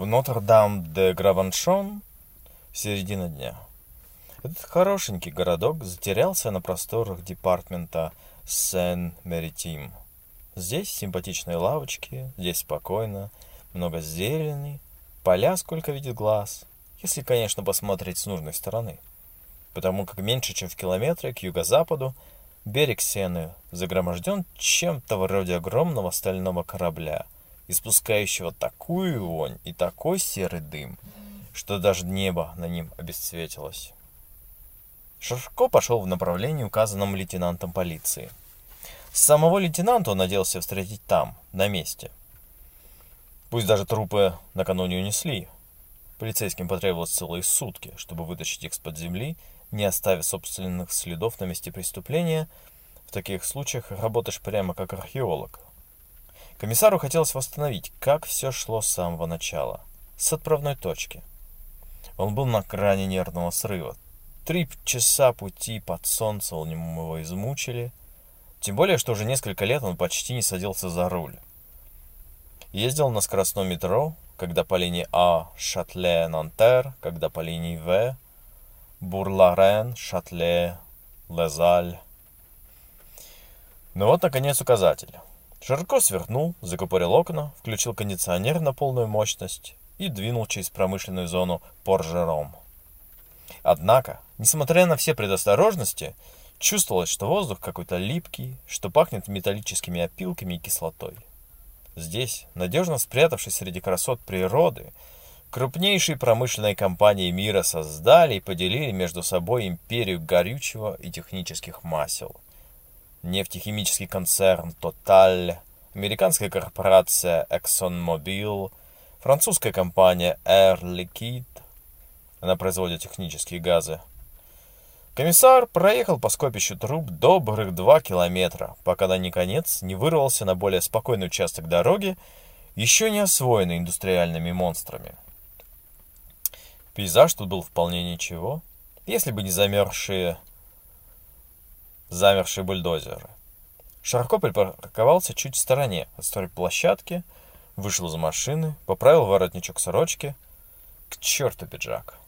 в Нотр-Дам-де-Граваншон середина дня. Этот хорошенький городок затерялся на просторах департамента Сен-Меритим. Здесь симпатичные лавочки, здесь спокойно, много зелени, поля сколько видит глаз, если, конечно, посмотреть с нужной стороны. Потому как меньше, чем в километре к юго-западу берег Сены загроможден чем-то вроде огромного стального корабля, испускающего такую вонь и такой серый дым, что даже небо на ним обесцветилось. Шашко пошел в направлении, указанном лейтенантом полиции. Самого лейтенанта он надеялся встретить там, на месте. Пусть даже трупы накануне унесли. Полицейским потребовалось целые сутки, чтобы вытащить их с-под земли, не оставив собственных следов на месте преступления. В таких случаях работаешь прямо как археолог. Комиссару хотелось восстановить, как все шло с самого начала, с отправной точки. Он был на грани нервного срыва. Три часа пути под солнцем его измучили. Тем более, что уже несколько лет он почти не садился за руль. Ездил на скоростном метро, когда по линии А Шатле-Нантер, когда по линии В Бурларен, Шатле, Лезаль. Ну вот, наконец, указатель. Широко свернул, закупорил окна, включил кондиционер на полную мощность и двинул через промышленную зону Поржером. Однако, несмотря на все предосторожности, чувствовалось, что воздух какой-то липкий, что пахнет металлическими опилками и кислотой. Здесь, надежно спрятавшись среди красот природы, крупнейшие промышленные компании мира создали и поделили между собой империю горючего и технических масел. Нефтехимический концерн Total, американская корпорация ExxonMobil, французская компания Air Liquide, она производит технические газы. Комиссар проехал по скопищу труб добрых два километра, пока на наконец не вырвался на более спокойный участок дороги, еще не освоенный индустриальными монстрами. Пейзаж тут был вполне ничего, если бы не замерзшие, замерзшие бульдозеры. Шарко припарковался чуть в стороне от стройплощадки, вышел из машины, поправил воротничок сорочки. К черту пиджак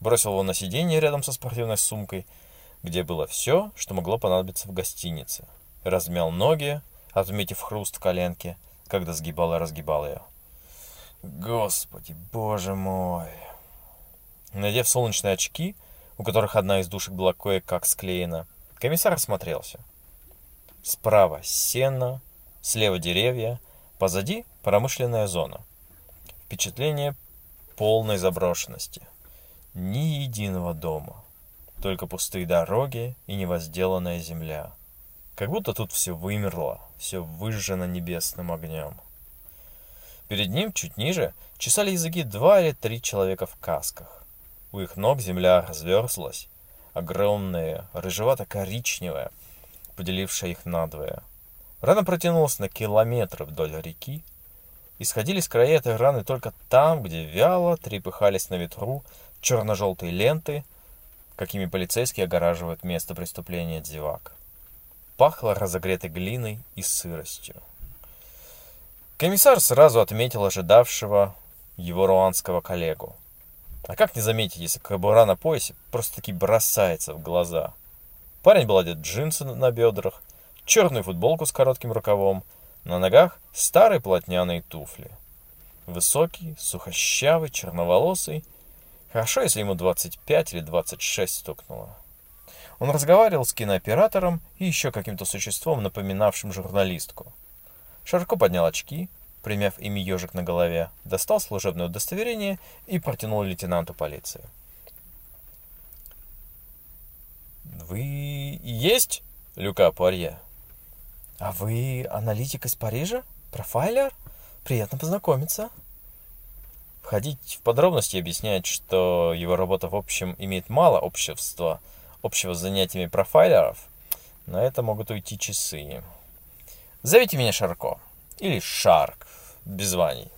бросил его на сиденье рядом со спортивной сумкой, где было все, что могло понадобиться в гостинице. Размял ноги, отметив хруст в коленке, когда сгибал и разгибал ее. Господи, боже мой! Надев солнечные очки, у которых одна из душек была кое-как склеена, комиссар осмотрелся. Справа сено, слева деревья, позади промышленная зона. Впечатление полной заброшенности. Ни единого дома, только пустые дороги и невозделанная земля. Как будто тут все вымерло, все выжжено небесным огнем. Перед ним, чуть ниже, чесали языки два или три человека в касках. У их ног земля разверзлась, огромная, рыжевато-коричневая, поделившая их надвое. Рана протянулась на километры вдоль реки, и сходились края этой раны только там, где вяло трепыхались на ветру черно-желтые ленты, какими полицейские огораживают место преступления зевак. Пахло разогретой глиной и сыростью. Комиссар сразу отметил ожидавшего его руанского коллегу. А как не заметить, если кобура на поясе просто-таки бросается в глаза? Парень был одет в джинсы на бедрах, черную футболку с коротким рукавом, на ногах старые плотняные туфли. Высокий, сухощавый, черноволосый – Хорошо, если ему 25 или 26 стукнуло. Он разговаривал с кинооператором и еще каким-то существом, напоминавшим журналистку. Широко поднял очки, примяв ими ежик на голове, достал служебное удостоверение и протянул лейтенанту полиции. «Вы есть Люка Пуарье?» «А вы аналитик из Парижа? Профайлер? Приятно познакомиться». Входить в подробности и объяснять, что его работа в общем имеет мало общества, общего с занятиями профайлеров, на это могут уйти часы. Зовите меня Шарко. Или Шарк, без званий.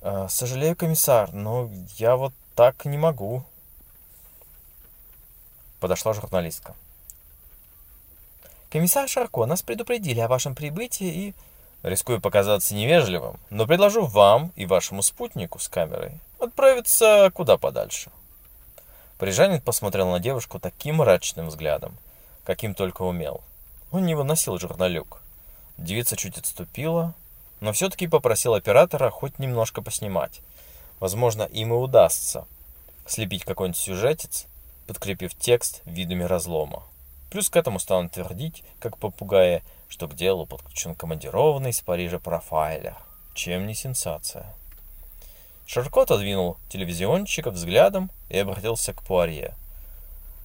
«Э, «Сожалею, комиссар, но я вот так не могу». Подошла журналистка. «Комиссар Шарко, нас предупредили о вашем прибытии и...» Рискую показаться невежливым, но предложу вам и вашему спутнику с камерой отправиться куда подальше. Парижанин посмотрел на девушку таким мрачным взглядом, каким только умел. Он не выносил журналюк. Девица чуть отступила, но все-таки попросил оператора хоть немножко поснимать. Возможно, им и удастся слепить какой-нибудь сюжетец, подкрепив текст видами разлома. Плюс к этому станут твердить, как попугаи, что к делу подключен командированный из Парижа профайлер. Чем не сенсация? Широко отодвинул телевизионщика взглядом и обратился к Пуарье.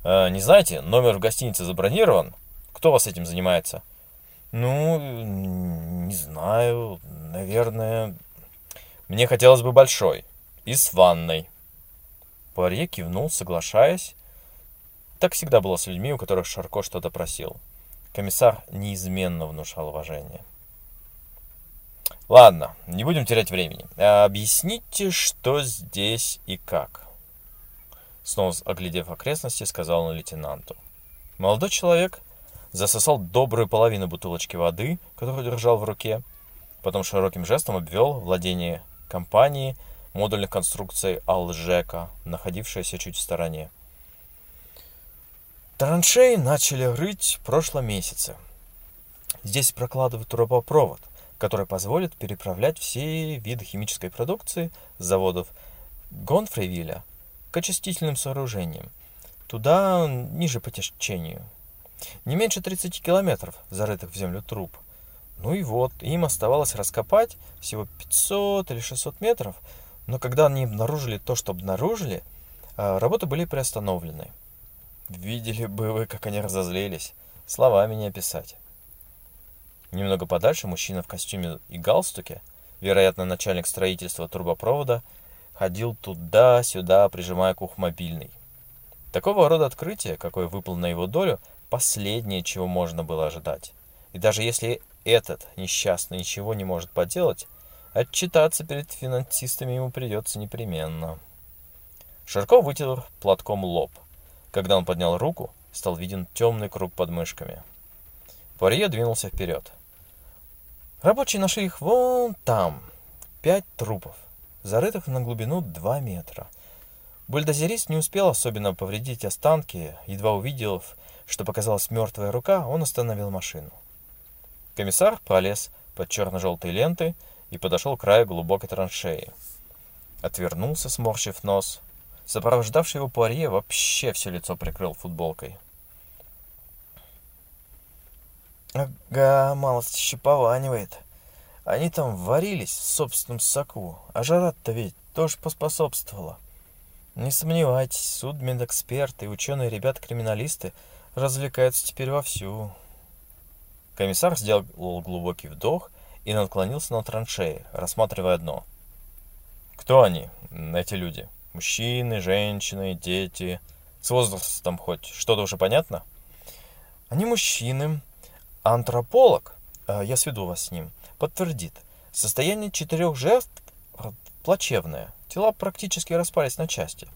«Э, «Не знаете, номер в гостинице забронирован? Кто вас этим занимается?» «Ну, не знаю, наверное...» «Мне хотелось бы большой. И с ванной». Пуарье кивнул, соглашаясь. Так всегда было с людьми, у которых Шарко что-то просил. Комиссар неизменно внушал уважение. Ладно, не будем терять времени. Объясните, что здесь и как. Снова оглядев окрестности, сказал он лейтенанту. Молодой человек засосал добрую половину бутылочки воды, которую держал в руке, потом широким жестом обвел владение компании модульных конструкций Алжека, находившейся чуть в стороне. Траншеи начали рыть в прошлом месяце. Здесь прокладывают трубопровод, который позволит переправлять все виды химической продукции с заводов Гонфревиля к очистительным сооружениям, туда ниже по течению. Не меньше 30 километров зарытых в землю труб. Ну и вот, им оставалось раскопать всего 500 или 600 метров, но когда они обнаружили то, что обнаружили, а, работы были приостановлены. Видели бы вы, как они разозлились. Словами не описать. Немного подальше мужчина в костюме и галстуке, вероятно, начальник строительства трубопровода, ходил туда-сюда, прижимая к уху мобильный. Такого рода открытие, какое выпало на его долю, последнее, чего можно было ожидать. И даже если этот несчастный ничего не может поделать, отчитаться перед финансистами ему придется непременно. Ширков вытер платком лоб. Когда он поднял руку, стал виден темный круг под мышками. Порье двинулся вперед. Рабочие нашли их вон там. Пять трупов, зарытых на глубину 2 метра. Бульдозерист не успел особенно повредить останки. Едва увидев, что показалась мертвая рука, он остановил машину. Комиссар полез под черно-желтой лентой и подошел к краю глубокой траншеи. Отвернулся, сморщив нос. Сопровождавший его Пуарье вообще все лицо прикрыл футболкой. Ага, малость еще пованивает. Они там варились в собственном соку, а жара-то ведь тоже поспособствовала. Не сомневайтесь, судмедэксперты и ученые развлекаются теперь вовсю. Комиссар сделал глубокий вдох и наклонился на траншеи, рассматривая дно. Кто они, эти люди? Мужчины, женщины, дети? С возрастом хоть что-то уже понятно? Они мужчины, Антрополог, э, я сведу вас с ним, подтвердит, состояние четырех жертв плачевное. Тела практически распались на части.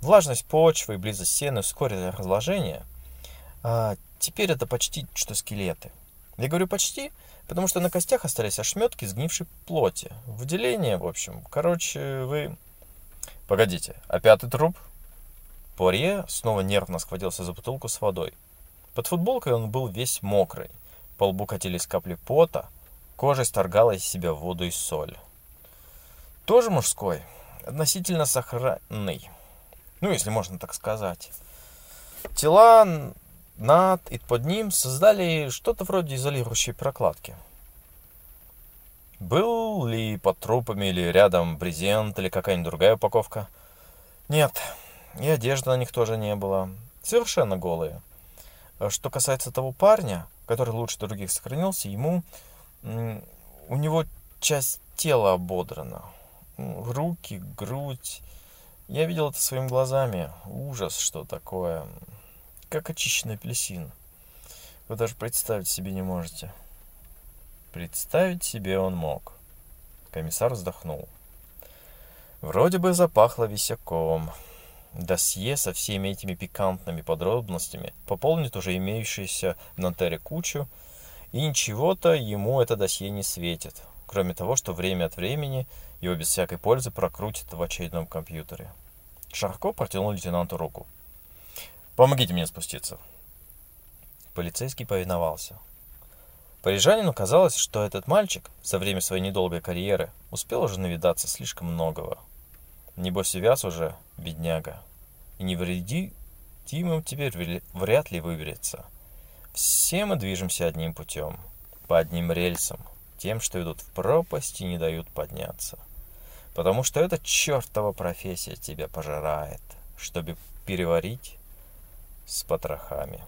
Влажность почвы и близость сены ускорили разложение. А теперь это почти что скелеты. Я говорю почти, потому что на костях остались ошметки сгнившей плоти. Выделение, в общем. Короче, вы... Погодите, а пятый труп? Порье снова нервно схватился за бутылку с водой. Под футболкой он был весь мокрый. По лбу катились капли пота, кожа сторгала из себя воду и соль. Тоже мужской, относительно сохранный. Ну, если можно так сказать. Тела над и под ним создали что-то вроде изолирующей прокладки. Был ли под трупами или рядом брезент или какая-нибудь другая упаковка? Нет, и одежды на них тоже не было. Совершенно голые. А что касается того парня, который лучше других сохранился, ему у него часть тела ободрана. Руки, грудь. Я видел это своими глазами. Ужас, что такое. Как очищенный апельсин. Вы даже представить себе не можете. Представить себе он мог. Комиссар вздохнул. Вроде бы запахло висяком. Досье со всеми этими пикантными подробностями пополнит уже имеющуюся в Нантере кучу, И ничего-то ему это досье не светит, кроме того, что время от времени его без всякой пользы прокрутит в очередном компьютере. Шарко протянул лейтенанту руку. «Помогите мне спуститься». Полицейский повиновался. Парижанину казалось, что этот мальчик за время своей недолгой карьеры успел уже навидаться слишком многого. Небось, увяз уже, бедняга. И не вреди, Тимом теперь вряд ли выберется. Все мы движемся одним путем, по одним рельсам, тем, что идут в пропасть и не дают подняться. Потому что эта чертова профессия тебя пожирает, чтобы переварить с потрохами.